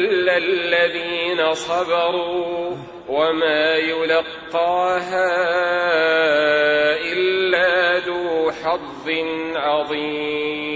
إلا الذين صبروا وما يلقاها إلا ذو حظ عظيم.